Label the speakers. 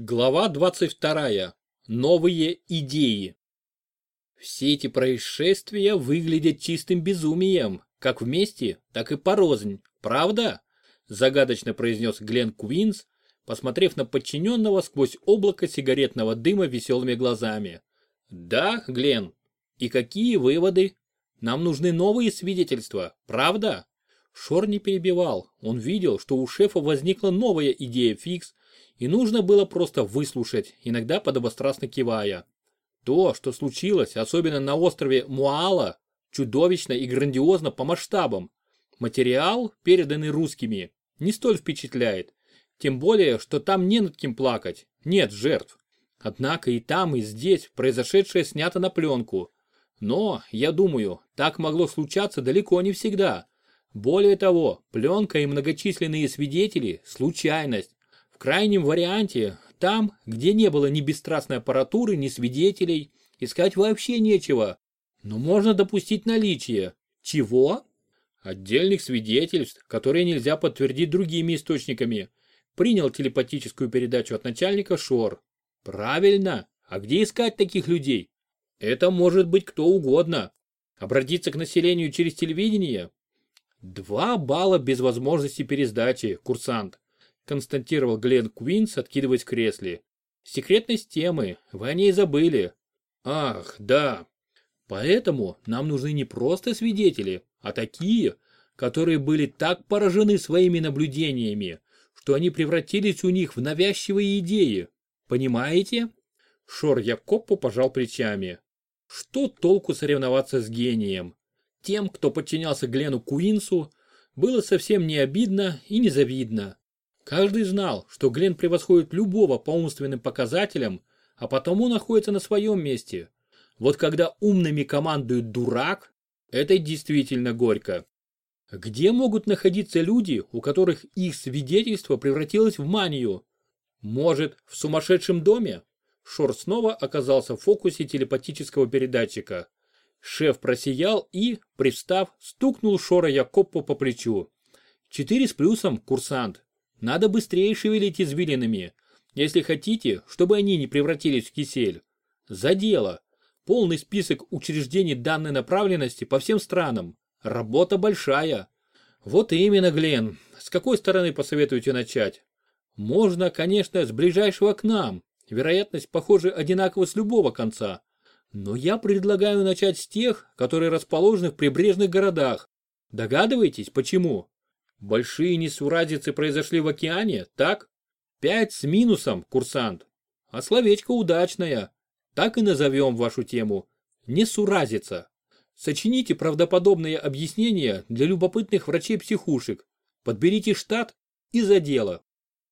Speaker 1: Глава 22. Новые идеи. Все эти происшествия выглядят чистым безумием, как вместе, так и порознь, правда? Загадочно произнес Глен Куинс, посмотрев на подчиненного сквозь облако сигаретного дыма веселыми глазами. Да, Глен. И какие выводы? Нам нужны новые свидетельства, правда? Шор не перебивал, он видел, что у шефа возникла новая идея фикс, и нужно было просто выслушать, иногда подобострастно кивая. То, что случилось, особенно на острове Муала, чудовищно и грандиозно по масштабам. Материал, переданный русскими, не столь впечатляет. Тем более, что там не над кем плакать, нет жертв. Однако и там, и здесь произошедшее снято на пленку. Но, я думаю, так могло случаться далеко не всегда. Более того, пленка и многочисленные свидетели – случайность. В крайнем варианте, там, где не было ни бесстрастной аппаратуры, ни свидетелей, искать вообще нечего. Но можно допустить наличие. Чего? Отдельных свидетельств, которые нельзя подтвердить другими источниками. Принял телепатическую передачу от начальника Шор. Правильно. А где искать таких людей? Это может быть кто угодно. Обратиться к населению через телевидение? Два балла без возможности пересдачи, курсант констатировал Глен Квинс, откидываясь в кресле. Секретность темы, вы о ней забыли. Ах, да. Поэтому нам нужны не просто свидетели, а такие, которые были так поражены своими наблюдениями, что они превратились у них в навязчивые идеи. Понимаете? Шор Якоппу пожал плечами. Что толку соревноваться с гением? Тем, кто подчинялся Глену Куинсу, было совсем не обидно и не завидно. Каждый знал, что Глен превосходит любого по умственным показателям, а потому находится на своем месте. Вот когда умными командует дурак, это действительно горько. Где могут находиться люди, у которых их свидетельство превратилось в манию? Может, в сумасшедшем доме? Шор снова оказался в фокусе телепатического передатчика. Шеф просиял и, привстав, стукнул Шора Якоппу по плечу. Четыре с плюсом, курсант. Надо быстрее шевелить извилинами, если хотите, чтобы они не превратились в кисель. За дело. Полный список учреждений данной направленности по всем странам. Работа большая. Вот именно, Глен. С какой стороны посоветуете начать? Можно, конечно, с ближайшего к нам. Вероятность, похоже, одинакова с любого конца. Но я предлагаю начать с тех, которые расположены в прибрежных городах. Догадываетесь, почему? Большие несуразицы произошли в океане, так? Пять с минусом, курсант. А словечко удачное. Так и назовем вашу тему. Несуразица. Сочините правдоподобные объяснения для любопытных врачей-психушек. Подберите штат и за дело.